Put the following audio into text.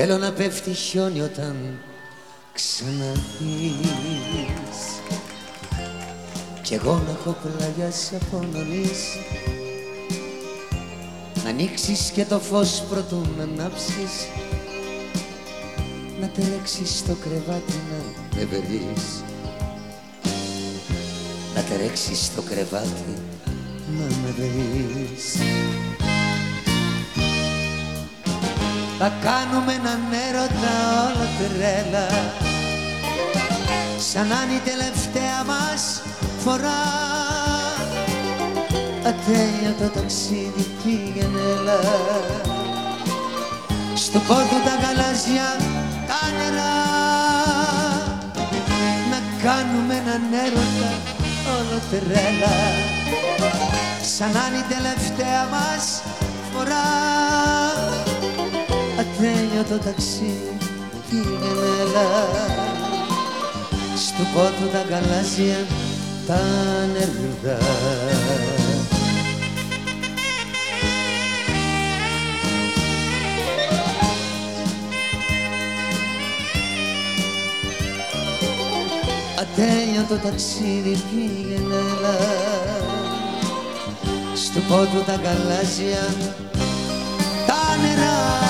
Θέλω να πέφτει χιόνι όταν ξαναδείς Κι εγώ να έχω πλαγιάσει από νωρίς Να ανοίξεις και το φως πρωτού να ανάψεις. Να τρέξεις στο κρεβάτι να με βρεις. Να τρέξεις στο κρεβάτι να με βρεις Θα κάνουμε έναν έρωτα όλο τρέλα. Σαν να είναι η τελευταία μας φορά. Ατέλειωτο ταξίδι πήγαινε έλα. Στο πόρτο τα γαλάζια τα νερά. Να κάνουμε έναν έρωτα όλο τρέλα. Σαν να είναι η τελευταία μας ατέλειωτο ταξίδι πήγαινε έλα στο πότο τα γαλάζια τα νερούδα Ατέλειωτο ταξίδι πήγαινε έλα στο πότο τα γαλάζια τα νερά